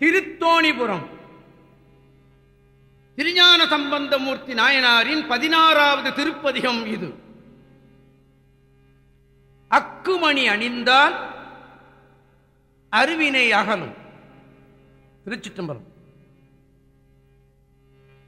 திருத்தோணிபுரம். திருஞான சம்பந்தமூர்த்தி நாயனாரின் பதினாறாவது திருப்பதிகம் இது. அக்குமணி அணிந்தால் அருவினை அகலும். திருச்சிட்டம்பரம்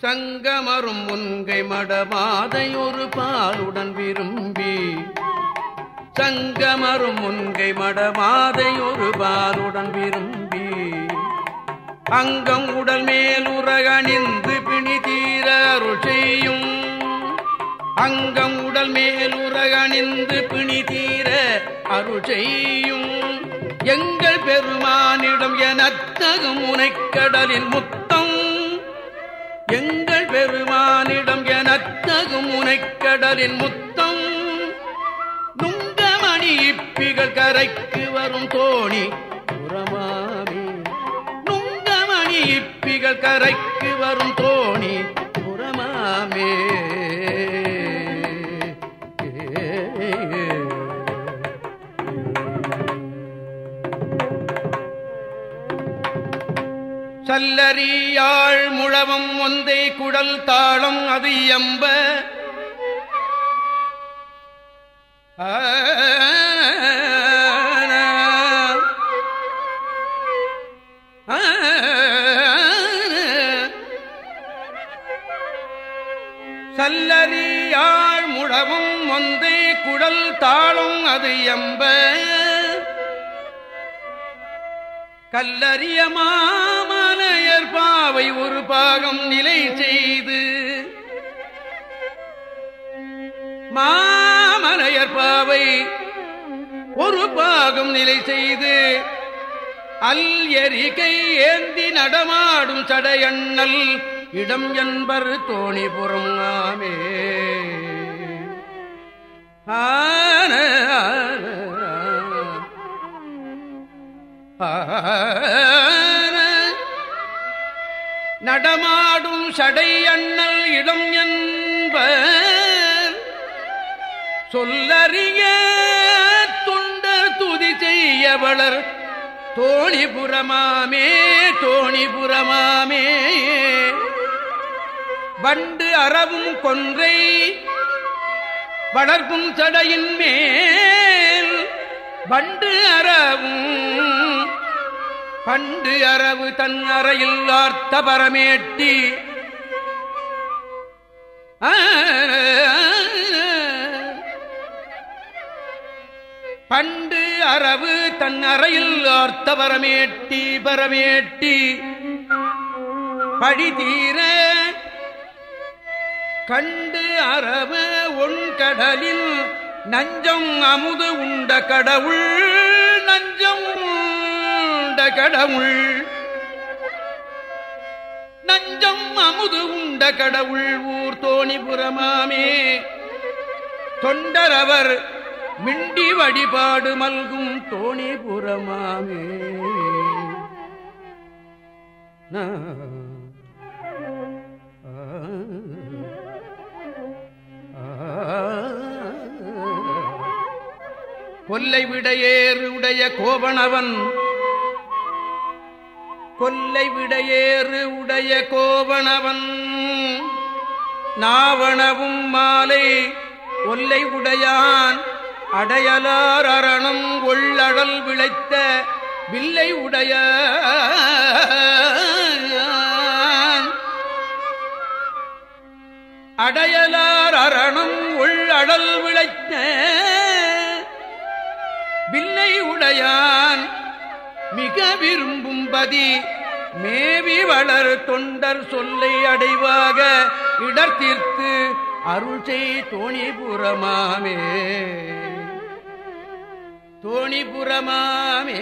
சங்கமரும் முன்கை மடமாதையொரு ஒரு பாலுடன் விரும்பி சங்கமரும் முன்கை மடமாதையொரு ஒரு பாலுடன் விரும்பி அங்கம் உடல் மேலுறகணிந்து பிணி தீர அருள் அங்கம் உடல் மேலுறகணிந்து பிணி தீர அருள் எங்கள் பெருமானிடம் எனத்தகும் முனைக்கடலின் முத்தம். எங்கள் பெருமானிடம் எனத்தகும் முனைக்கடலின் முத்தம். நுங்கமணி இப்பிகள் கரைக்கு வரும் தோணி புறமாமே இப்பிகள் கரைக்கு வரும் தோணி புறமாமே. சல்லரியாழ் முழவம் ஒந்தை குடல் தாளம் அது எம்ப சல்லரியாழ் முழவும் ஒந்தை குடல் தாளும் அது எம்ப. கல்லறிய மாமனையர் பாவை ஒரு பாகம் நிலை செய்து. மாமனையர் பாவை ஒரு பாகம் நிலை செய்து. அல் எரிகை ஏந்தி நடமாடும் சடையண்ணல் இடம் என்பர் தோணிபுரம் ஆமே ஆன நடமாடும் சடை அண்ணல் இடம் என்ப சொல்லறிய துண்டர் துதி செய்ய வளர் தோணிபுரமாமே தோணிபுரமாமே வண்டு அறவும் கொன்றை வளர்க்கும் சடையின் மேல் வண்டு அறவும் பண்டு அரவு தன் அறையில் ஆர்த்த பரமேட்டி. பண்டு அரவு தன் அறையில் ஆர்த்த பரமேட்டி பரமேட்டி. பழி தீர கண்டு அரவு உன் நஞ்சம் அமுது உண்ட கடவுள் நஞ்சம் உண்ட கடவுள். நஞ்சம் அமுது உண்ட கடவுள் ஊர் தோணிபுரமாமே தொண்டரவர் மிண்டி வழிபாடு மல்கும் தோணிபுரமாமே நான் கொல்லை விடையேறு உடைய கோவணவன். கொல்லை விடையேறு உடைய கோவணவன். நாவணவும் மாலை ஒல்லை உடையான். அடையலார் அரணம் ஒள்ளடல் விளைத்த வில்லை உடைய அடையலார் அரணம் அடல் விளைத்த வில்லை உடையான் மிக விரும்பும்பதி மேவி வளர் தொண்டர் சொல்லை அடைவாக இடர் தீர்த்து அருள் செய் தோணிபுரமாமே. தோணிபுரமாமே.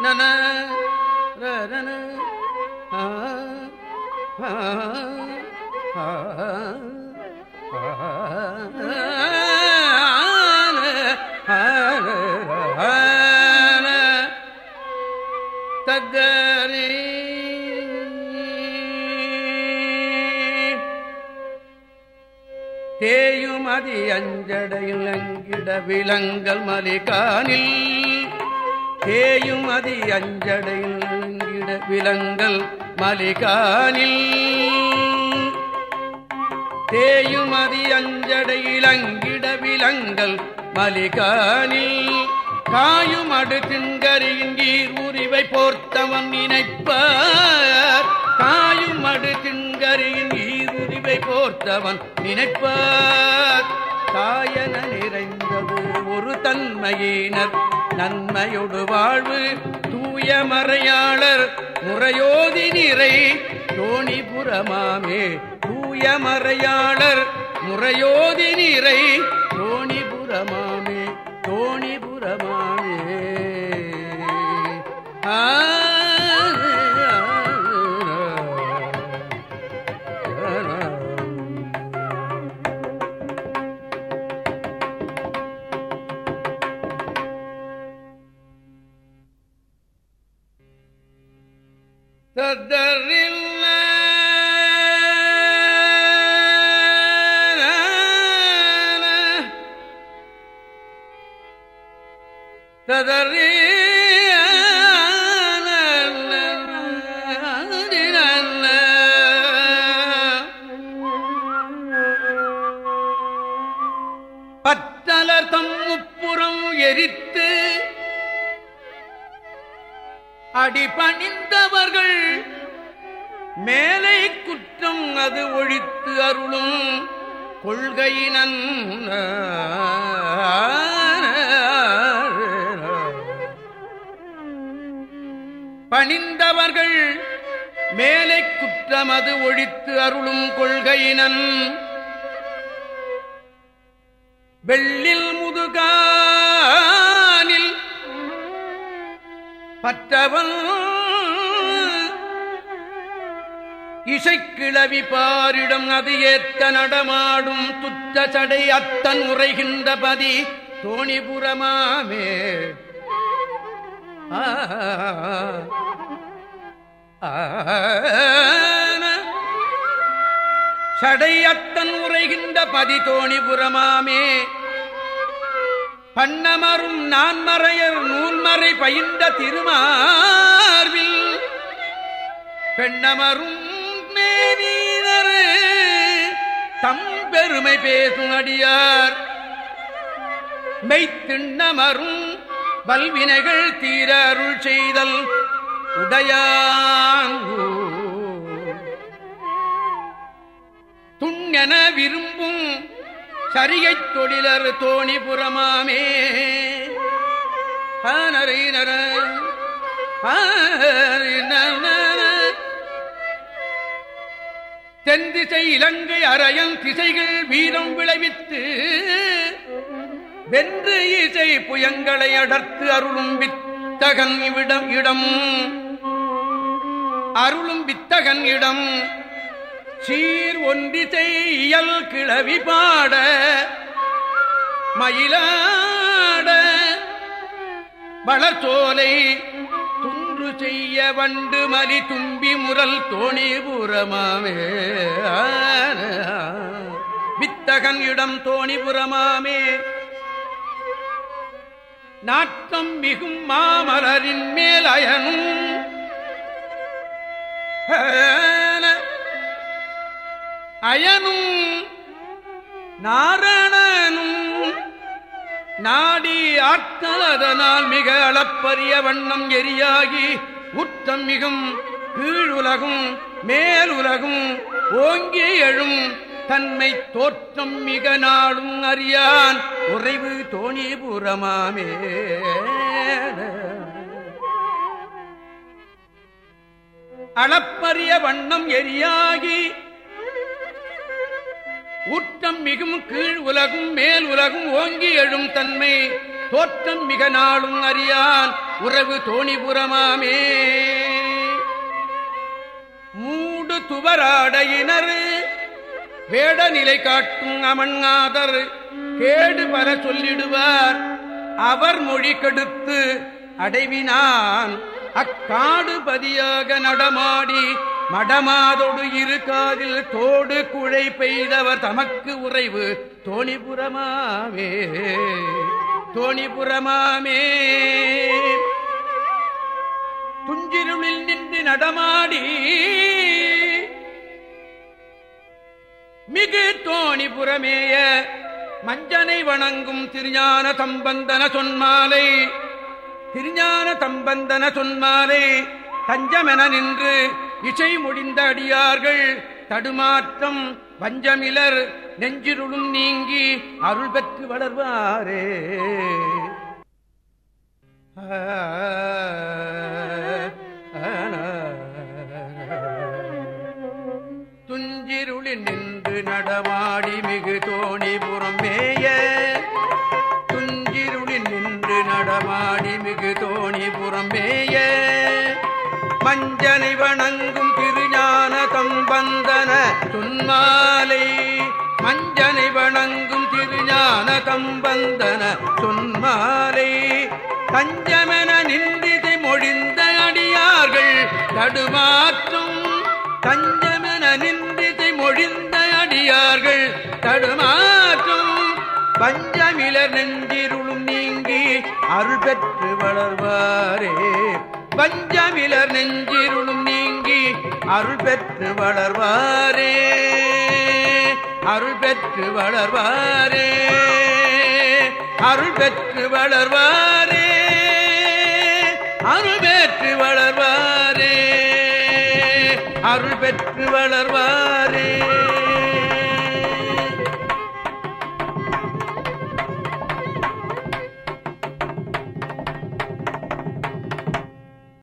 நன ரன தத்தரே தேயும் தேயுமதி அஞ்சடையில் அங்கிட விலங்கல் மலிகானில் தேயுமதி அஞ்சடையில் அங்கிட விலங்கல் மலிகானில் தேயுமதி அஞ்சடையிலங்கிட விலங்கள் மலிகானில் காயும் அடு திங்கரியின் கீர் உரிவை போர்த்தவன் நினைப்பார். காயும் அடு திங்கரியின் ஈருரிவை போர்த்தவன் நினைப்பார். காயன நிறைந்தது ஒரு தன்மையினர் நன்மையொடு வாழ்வு தூய மறையாளர் முறையோதி நிறை தோணிபுரமாமே தூய மறையாளர் முறையோதி நிறை تذري அடிபணிந்தவர்கள் மேலை குற்றம் அது ஒழித்து அருளும் கொள்கையினன். பணிந்தவர்கள் மேலை குற்றம் அது ஒழித்து அருளும் கொள்கையினன். வெள்ளில் முதுகா பற்றவன் இசைக்கிழவி பாரிடம் அது ஏத்த நடமாடும் துத்த சடை அத்தன் உரைகின்ற பதி தோணிபுரமாமே சடை அத்தன் உரைகின்ற பதி தோணிபுரமாமே பண்ணமரும் நான்மறையர் நூல்மறை பயின்ற திருமார்வில் பெண்ணமரும் மேனீனர் தம் பெருமை பேசும் அடியார். மெய்த்திண்ணமரும் வல்வினைகள் தீர அருள் செய்தல் உடையான் துண்ணென விரும்பும் சரியைத் தொழிலர் தோணிபுரமாமே பானரையினர தென் திசை இலங்கை அரையன் திசைகள் வீரம் விளைவித்து வென்று இசை புயங்களை அடர்த்து அருளும் வித்தகன் இடம் இடம். அருளும் வித்தகன் இடம். சீர் ஒன்றிசை இயல் கிளவி பாட மயிலாட வளர்ச்சோலை துன்று செய்ய வண்டு மலி தும்பி முரல் தோணிபுரமாமே வித்தகன் இடம் தோணிபுரமாமே நாட்டம் மிகும் மாமலரின் மேல் அயனும். அயனும் நாரணனும் நாடி ஆட்கள் அதனால் மிக அளப்பரிய வண்ணம் எரியாகி உத்தம் மிகும் கீழுலகும் மேலுலகும் ஓங்கி எழும் தன்மை தோற்றம் மிக நாளும் அறியான் உறைவு தோணிபுரமாமே அளப்பரிய வண்ணம் எரியாகி ஊற்றம் மிகும் கீழ் உலகும் மேல் உலகும் ஓங்கி எழும் தன்மை. தோற்றம் மிக நாளும் அறியான் உறவு தோணிபுரமாமே மூடு துவராடையினர் வேட நிலை காட்டும் அமன்நாதர் கேடு பல சொல்லிடுவார் அவர் மொழி கெடுத்து அடைவினான். அக்காடு பதியாக நடமாடி மடமாதொடு இரு காதில் தோடு குழை பெய்தவர் தமக்கு உறைவு. தோணிபுரமாவே தோணிபுரமாமே துஞ்சிருளில் நின்று நடமாடி மிகு தோணிபுரமேய மஞ்சனை வணங்கும் திருஞான தம்பந்தன சொன்மாலை. திருஞான தம்பந்தன சொன்மாலை தஞ்சமென நின்று இசை முடிந்த அடியார்கள் தடுமாற்றம் பஞ்சமிலர் நெஞ்சிருளும் நீங்கி அருள் பெற்று வளர்வாரே. துஞ்சிருளில் நின்று நடமாடி மிகு தோணிபுறம் மேய துஞ்சிருளில் நின்று நடமாடி மிகு தோணிபுறம் மேய மஞ்சனை திருஞான தம்பந்தன துன்மாலை தஞ்சமென நிந்திதை மொழிந்த அடியார்கள் தடுமாற்றும். தஞ்சமென நிந்திதை மொழிந்த அடியார்கள் தடுமாற்றும். பஞ்சமிலர் நெஞ்சிருளும் நீங்கி அருள் பெற்று வளர்வாரே. பஞ்சமிலர் நெஞ்சிருளும் நீங்கி அருள் பெற்று வளர்வாரே. அருள் பெற்று வளர்வாரே. அருள் பெற்று வளர்வாரே அருள் பெற்று வளர்வாரே அருள் பெற்று வளர்வாரே.